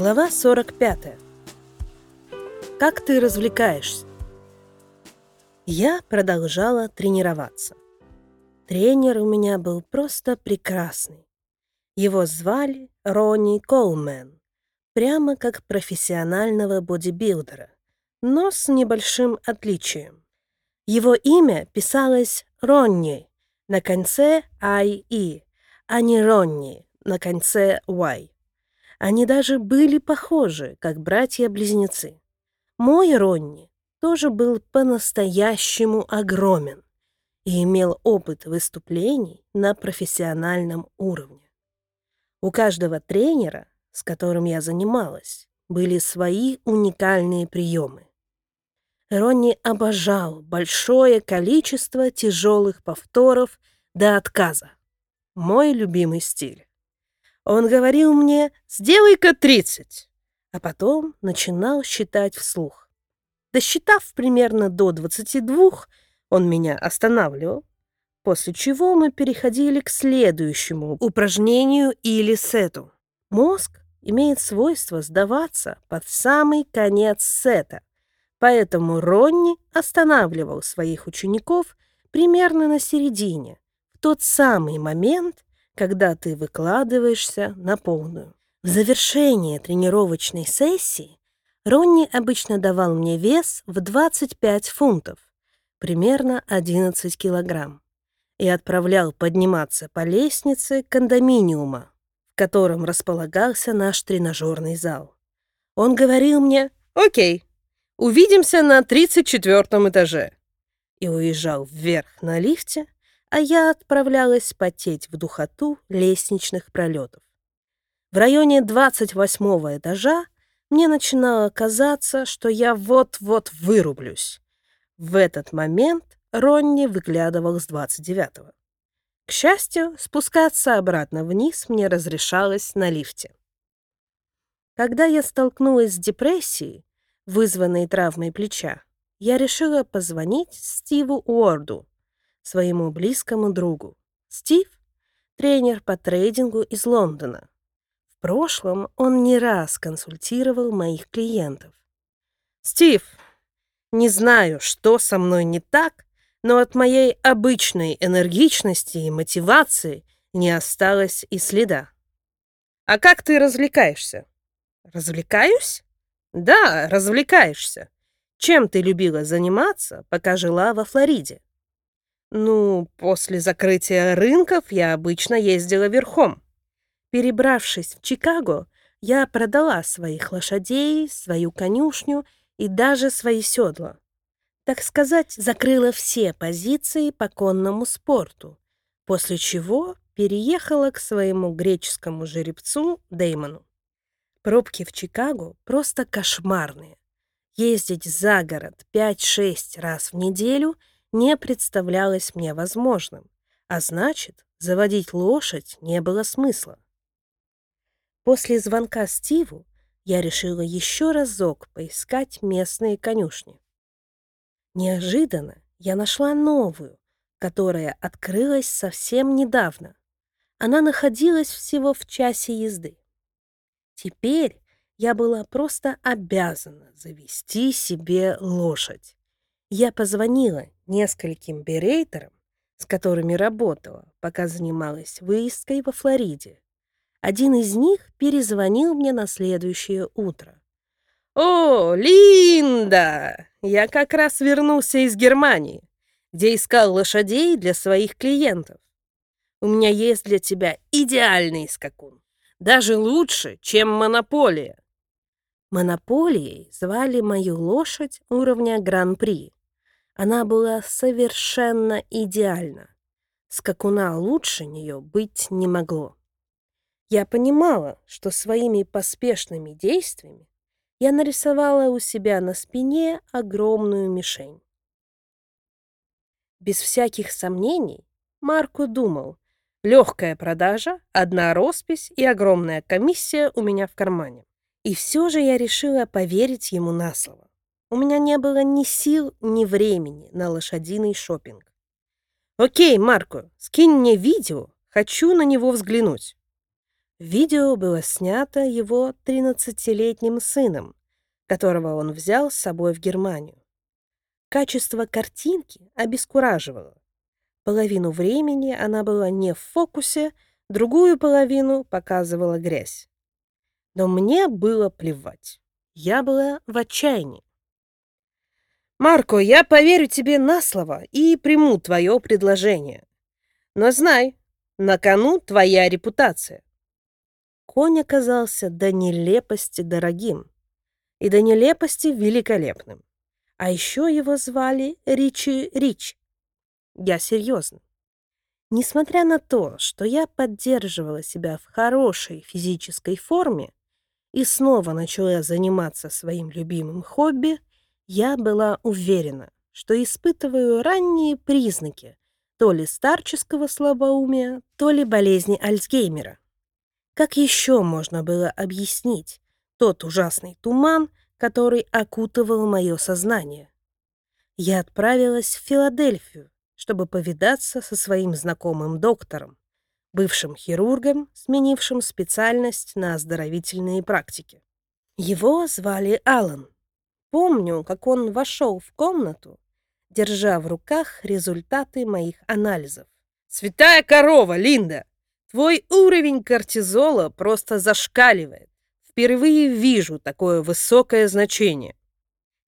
Глава 45. Как ты развлекаешься? Я продолжала тренироваться. Тренер у меня был просто прекрасный. Его звали Ронни Коулмен, прямо как профессионального бодибилдера, но с небольшим отличием. Его имя писалось Ронни на конце I-E, а не Ронни на конце Y. Они даже были похожи, как братья-близнецы. Мой Ронни тоже был по-настоящему огромен и имел опыт выступлений на профессиональном уровне. У каждого тренера, с которым я занималась, были свои уникальные приемы. Ронни обожал большое количество тяжелых повторов до отказа. Мой любимый стиль. Он говорил мне «сделай-ка 30», а потом начинал считать вслух. Досчитав примерно до 22, он меня останавливал, после чего мы переходили к следующему упражнению или сету. Мозг имеет свойство сдаваться под самый конец сета, поэтому Ронни останавливал своих учеников примерно на середине, в тот самый момент, когда ты выкладываешься на полную. В завершение тренировочной сессии Ронни обычно давал мне вес в 25 фунтов, примерно 11 килограмм, и отправлял подниматься по лестнице кондоминиума, в котором располагался наш тренажерный зал. Он говорил мне «Окей, увидимся на 34 этаже» и уезжал вверх на лифте, а я отправлялась потеть в духоту лестничных пролетов. В районе 28 этажа мне начинало казаться, что я вот-вот вырублюсь. В этот момент Ронни выглядывал с 29-го. К счастью, спускаться обратно вниз мне разрешалось на лифте. Когда я столкнулась с депрессией, вызванной травмой плеча, я решила позвонить Стиву Уорду, своему близкому другу. Стив — тренер по трейдингу из Лондона. В прошлом он не раз консультировал моих клиентов. «Стив, не знаю, что со мной не так, но от моей обычной энергичности и мотивации не осталось и следа. А как ты развлекаешься? Развлекаюсь? Да, развлекаешься. Чем ты любила заниматься, пока жила во Флориде? Ну, после закрытия рынков я обычно ездила верхом. Перебравшись в Чикаго, я продала своих лошадей, свою конюшню и даже свои седла. Так сказать, закрыла все позиции по конному спорту, после чего переехала к своему греческому жеребцу Деймону. Пробки в Чикаго просто кошмарные. Ездить за город 5-6 раз в неделю — не представлялось мне возможным, а значит, заводить лошадь не было смысла. После звонка Стиву я решила еще разок поискать местные конюшни. Неожиданно я нашла новую, которая открылась совсем недавно. Она находилась всего в часе езды. Теперь я была просто обязана завести себе лошадь. Я позвонила нескольким берейтерам, с которыми работала, пока занималась выездкой во Флориде. Один из них перезвонил мне на следующее утро. «О, Линда! Я как раз вернулся из Германии, где искал лошадей для своих клиентов. У меня есть для тебя идеальный скакун, даже лучше, чем монополия». Монополией звали мою лошадь уровня Гран-при. Она была совершенно идеальна. Скакуна лучше нее быть не могло. Я понимала, что своими поспешными действиями я нарисовала у себя на спине огромную мишень. Без всяких сомнений Марко думал, легкая продажа, одна роспись и огромная комиссия у меня в кармане. И все же я решила поверить ему на слово. У меня не было ни сил, ни времени на лошадиный шопинг. «Окей, Марко, скинь мне видео, хочу на него взглянуть». Видео было снято его 13-летним сыном, которого он взял с собой в Германию. Качество картинки обескураживало. Половину времени она была не в фокусе, другую половину показывала грязь. Но мне было плевать. Я была в отчаянии. «Марко, я поверю тебе на слово и приму твое предложение. Но знай, на кону твоя репутация. Конь оказался до нелепости дорогим и до нелепости великолепным. А еще его звали Ричи Рич. Я серьезно. Несмотря на то, что я поддерживала себя в хорошей физической форме и снова начала заниматься своим любимым хобби, я была уверена, что испытываю ранние признаки то ли старческого слабоумия, то ли болезни Альцгеймера. Как еще можно было объяснить тот ужасный туман, который окутывал мое сознание? Я отправилась в Филадельфию, чтобы повидаться со своим знакомым доктором, бывшим хирургом, сменившим специальность на оздоровительные практики. Его звали Аллан. Помню, как он вошел в комнату, держа в руках результаты моих анализов. «Святая корова, Линда! Твой уровень кортизола просто зашкаливает. Впервые вижу такое высокое значение.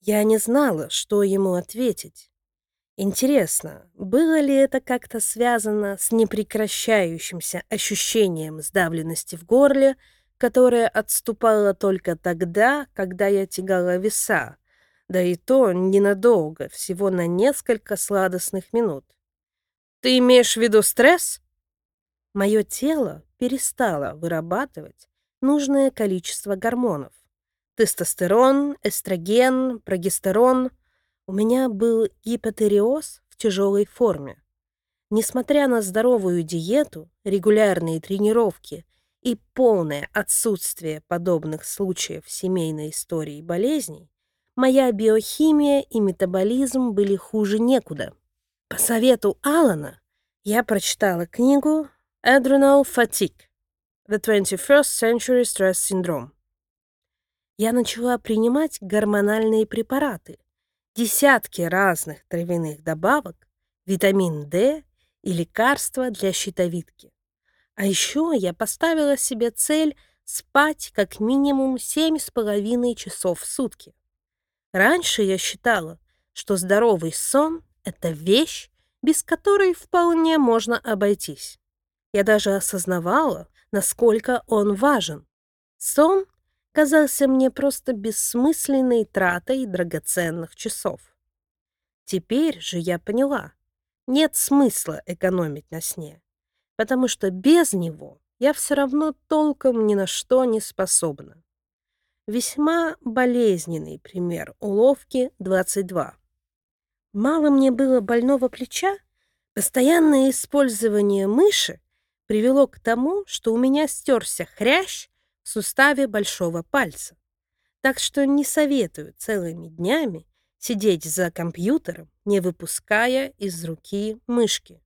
Я не знала, что ему ответить. Интересно, было ли это как-то связано с непрекращающимся ощущением сдавленности в горле, которое отступало только тогда, когда я тягала веса, да и то ненадолго, всего на несколько сладостных минут. Ты имеешь в виду стресс? мое тело перестало вырабатывать нужное количество гормонов. Тестостерон, эстроген, прогестерон. У меня был гипотериоз в тяжелой форме. Несмотря на здоровую диету, регулярные тренировки и полное отсутствие подобных случаев в семейной истории болезней, моя биохимия и метаболизм были хуже некуда. По совету Алана я прочитала книгу Adrenal Fatigue. The 21st Century Stress Syndrome. Я начала принимать гормональные препараты, десятки разных травяных добавок, витамин D и лекарства для щитовидки. А еще я поставила себе цель спать как минимум семь с половиной часов в сутки. Раньше я считала, что здоровый сон — это вещь, без которой вполне можно обойтись. Я даже осознавала, насколько он важен. Сон казался мне просто бессмысленной тратой драгоценных часов. Теперь же я поняла, нет смысла экономить на сне, потому что без него я все равно толком ни на что не способна. Весьма болезненный пример уловки 22. Мало мне было больного плеча, постоянное использование мыши привело к тому, что у меня стерся хрящ в суставе большого пальца. Так что не советую целыми днями сидеть за компьютером, не выпуская из руки мышки.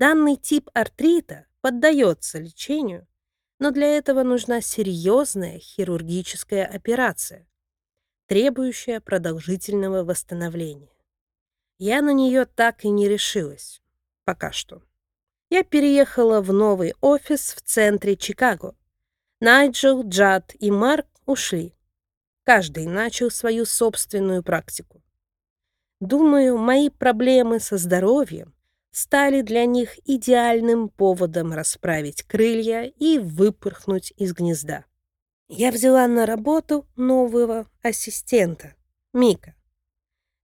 Данный тип артрита поддается лечению, но для этого нужна серьезная хирургическая операция, требующая продолжительного восстановления. Я на нее так и не решилась. Пока что я переехала в новый офис в центре Чикаго. Найджел, Джад и Марк ушли. Каждый начал свою собственную практику. Думаю, мои проблемы со здоровьем стали для них идеальным поводом расправить крылья и выпорхнуть из гнезда. Я взяла на работу нового ассистента, Мика.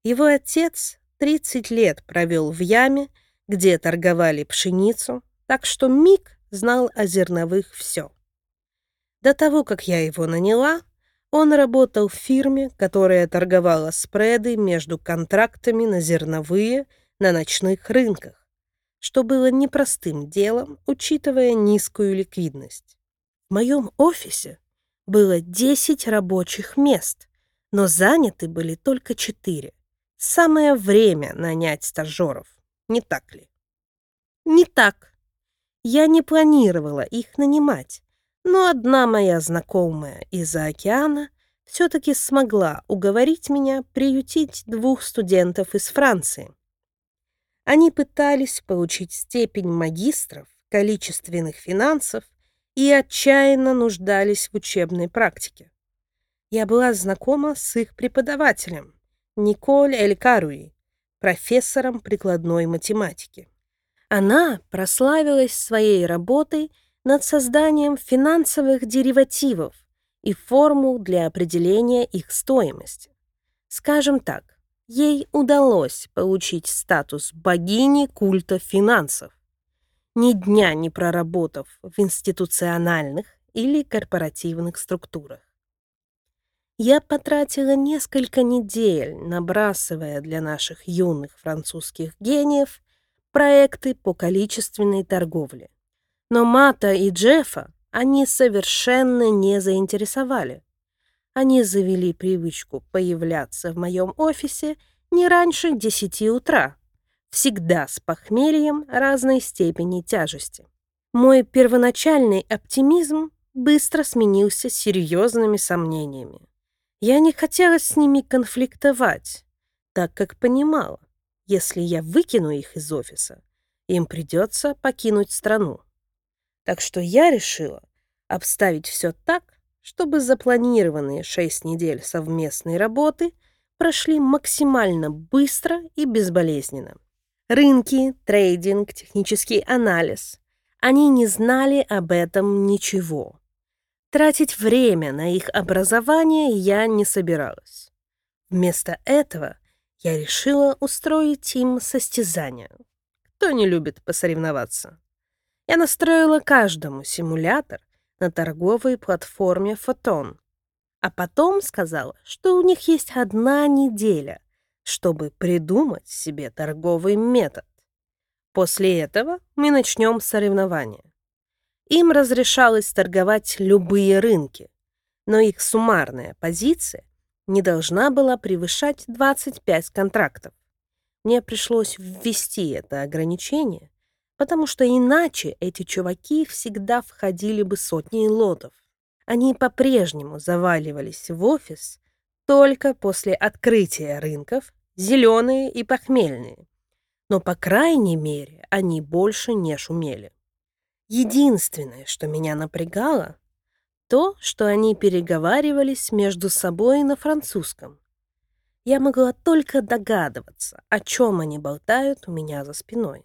Его отец 30 лет провел в яме, где торговали пшеницу, так что Мик знал о зерновых все. До того, как я его наняла, он работал в фирме, которая торговала спреды между контрактами на зерновые на ночных рынках, что было непростым делом, учитывая низкую ликвидность. В моем офисе было 10 рабочих мест, но заняты были только 4. Самое время нанять стажеров. Не так ли? Не так. Я не планировала их нанимать, Но одна моя знакомая из-за океана все-таки смогла уговорить меня приютить двух студентов из Франции. Они пытались получить степень магистров количественных финансов и отчаянно нуждались в учебной практике. Я была знакома с их преподавателем, Николь Эль Каруи, профессором прикладной математики. Она прославилась своей работой над созданием финансовых деривативов и формул для определения их стоимости. Скажем так, ей удалось получить статус богини культа финансов, ни дня не проработав в институциональных или корпоративных структурах. Я потратила несколько недель, набрасывая для наших юных французских гениев проекты по количественной торговле. Но Мата и Джеффа они совершенно не заинтересовали. Они завели привычку появляться в моем офисе не раньше 10 утра, всегда с похмельем разной степени тяжести. Мой первоначальный оптимизм быстро сменился серьезными сомнениями. Я не хотела с ними конфликтовать, так как понимала, если я выкину их из офиса, им придется покинуть страну. Так что я решила обставить все так, чтобы запланированные шесть недель совместной работы прошли максимально быстро и безболезненно. Рынки, трейдинг, технический анализ. Они не знали об этом ничего. Тратить время на их образование я не собиралась. Вместо этого я решила устроить им состязание. Кто не любит посоревноваться? Я настроила каждому симулятор на торговой платформе «Фотон», а потом сказала, что у них есть одна неделя, чтобы придумать себе торговый метод. После этого мы начнем соревнования. Им разрешалось торговать любые рынки, но их суммарная позиция не должна была превышать 25 контрактов. Мне пришлось ввести это ограничение, потому что иначе эти чуваки всегда входили бы сотни лотов. Они по-прежнему заваливались в офис только после открытия рынков, зеленые и похмельные. Но, по крайней мере, они больше не шумели. Единственное, что меня напрягало, то, что они переговаривались между собой на французском. Я могла только догадываться, о чем они болтают у меня за спиной.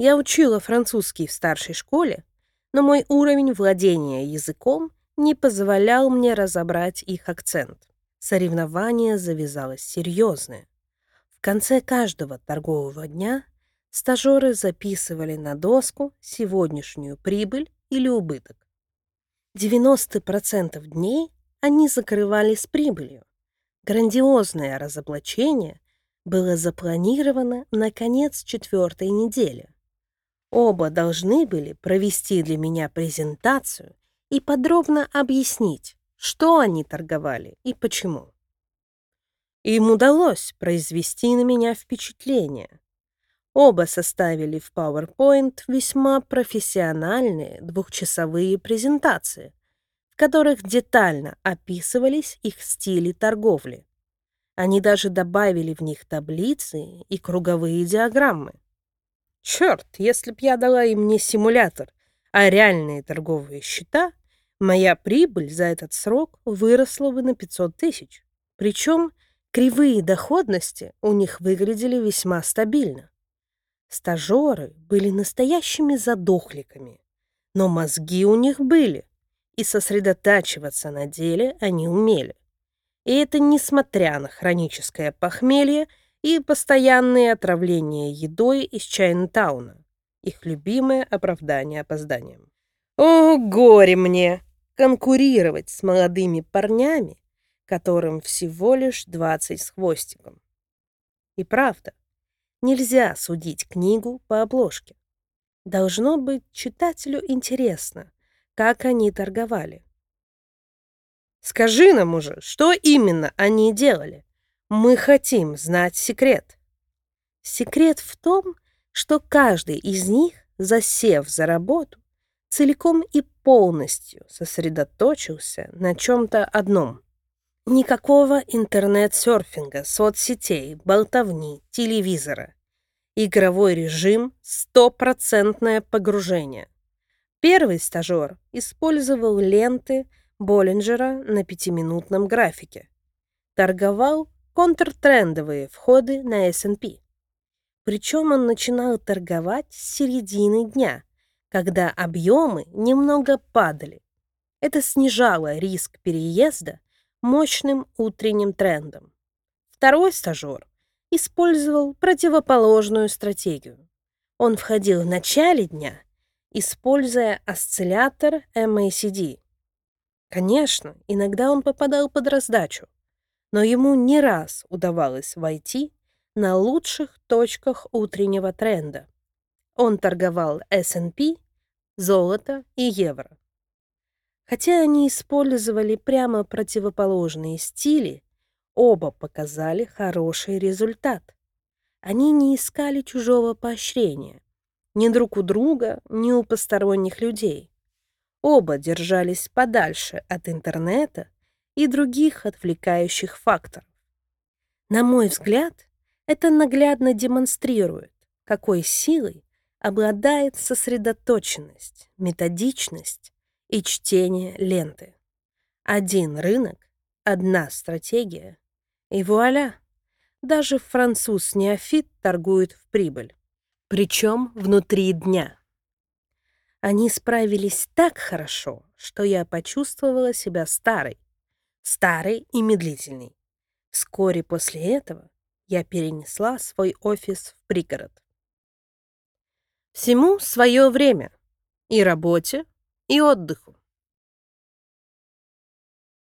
Я учила французский в старшей школе, но мой уровень владения языком не позволял мне разобрать их акцент. Соревнование завязалось серьезное. В конце каждого торгового дня стажеры записывали на доску сегодняшнюю прибыль или убыток. 90% дней они закрывали с прибылью. Грандиозное разоблачение было запланировано на конец четвертой недели. Оба должны были провести для меня презентацию и подробно объяснить, что они торговали и почему. Им удалось произвести на меня впечатление. Оба составили в PowerPoint весьма профессиональные двухчасовые презентации, в которых детально описывались их стили торговли. Они даже добавили в них таблицы и круговые диаграммы. Черт, если б я дала им не симулятор, а реальные торговые счета, моя прибыль за этот срок выросла бы на 500 тысяч. Причем кривые доходности у них выглядели весьма стабильно. Стажеры были настоящими задохликами, но мозги у них были, и сосредотачиваться на деле они умели. И это несмотря на хроническое похмелье и постоянные отравления едой из Чайнтауна, их любимое оправдание опозданием. О, горе мне! Конкурировать с молодыми парнями, которым всего лишь двадцать с хвостиком. И правда, Нельзя судить книгу по обложке. Должно быть читателю интересно, как они торговали. Скажи нам уже, что именно они делали. Мы хотим знать секрет. Секрет в том, что каждый из них, засев за работу, целиком и полностью сосредоточился на чем-то одном. Никакого интернет-серфинга, соцсетей, болтовни, телевизора. Игровой режим — стопроцентное погружение. Первый стажер использовал ленты Боллинджера на пятиминутном графике. Торговал контртрендовые входы на S&P. Причем он начинал торговать с середины дня, когда объемы немного падали. Это снижало риск переезда мощным утренним трендом. Второй стажер использовал противоположную стратегию. Он входил в начале дня, используя осциллятор MACD. Конечно, иногда он попадал под раздачу, но ему не раз удавалось войти на лучших точках утреннего тренда. Он торговал S&P, золото и евро. Хотя они использовали прямо противоположные стили, оба показали хороший результат. Они не искали чужого поощрения, ни друг у друга, ни у посторонних людей. Оба держались подальше от интернета и других отвлекающих факторов. На мой взгляд, это наглядно демонстрирует, какой силой обладает сосредоточенность, методичность и чтение ленты. Один рынок, одна стратегия, и вуаля! Даже француз-неофит торгует в прибыль. Причем внутри дня. Они справились так хорошо, что я почувствовала себя старой. Старой и медлительной. Вскоре после этого я перенесла свой офис в пригород. Всему свое время. И работе, и отдыху.